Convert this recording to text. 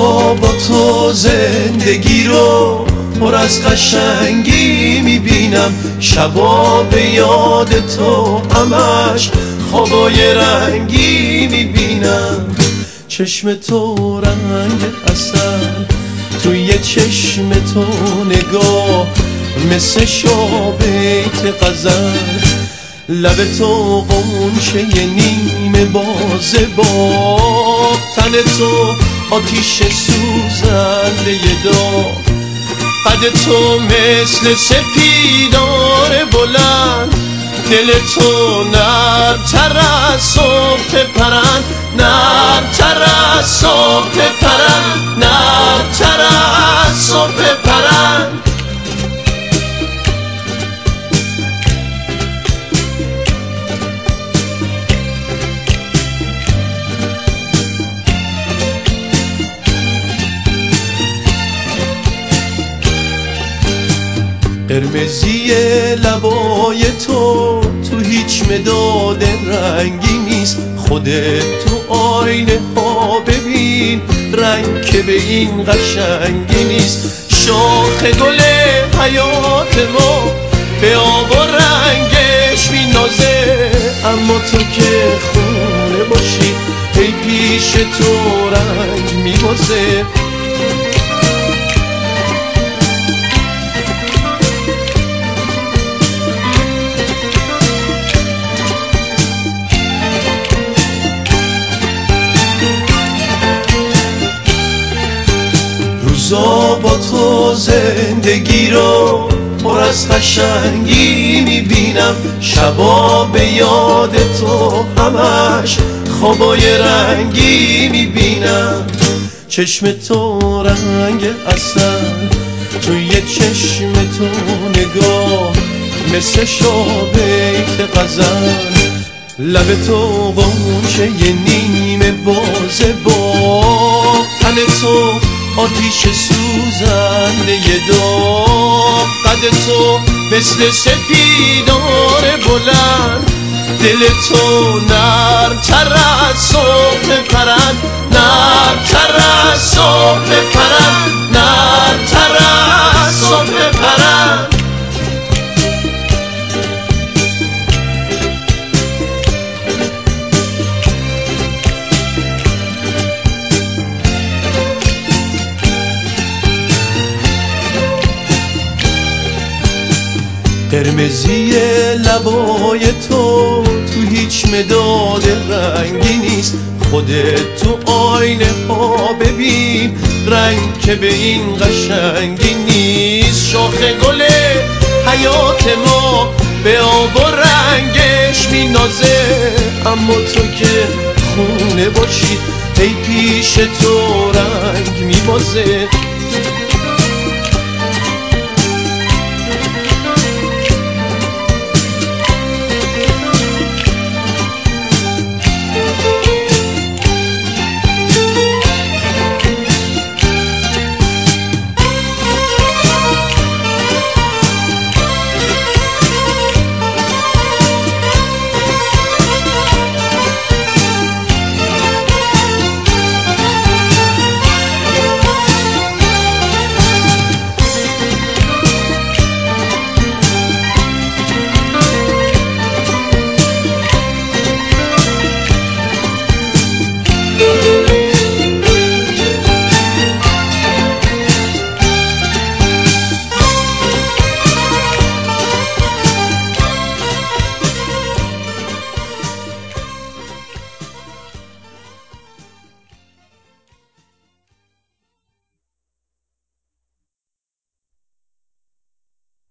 با تو زندگی رو پر از قشنگی می‌بینم. شبا به یاد تو همش خوابای رنگی می‌بینم. چشم تو رنگ اصل توی چشم تو نگاه مثل شابیت غزل. لب تو قنچه نیمه بازه با تن تو آتیش سوزنده داغ قد تو مثل سپیدار بلند. دل تو نرمتر از صبح پرند. نرمتر از صبح قرمزی لبای تو تو هیچ مداد رنگی نیست. خودت تو آینه ها ببین رنگ که به این قشنگی نیست. شاخ گل حیات ما به آب و رنگش نازه اما تو که خونه باشی ای پیش تو رنگ میبازه. با تو زندگی رو پر از قشنگی می‌بینم. شبا به یاد تو همش خوابای رنگی می‌بینم. چشم تو رنگ اصل توی چشم تو نگاه مثل شابیت غزل. لب تو قنچه نیمه بازه با تن تو آتیش سوزنده داغ قد تو مثل سپیدار بلند. دل تو نرمتر از صبح پرند. نرمتر از صبح پرند. نرمتر از صبح پرند. قرمزی لبای تو تو هیچ مداد رنگی نیست. خودت تو آینه ها ببین رنگ که به این قشنگی نیست. شاخ گل حیات ما به آب و رنگش مینازه. اما تو که خونه باشی ای پیش تو رنگ میبازه.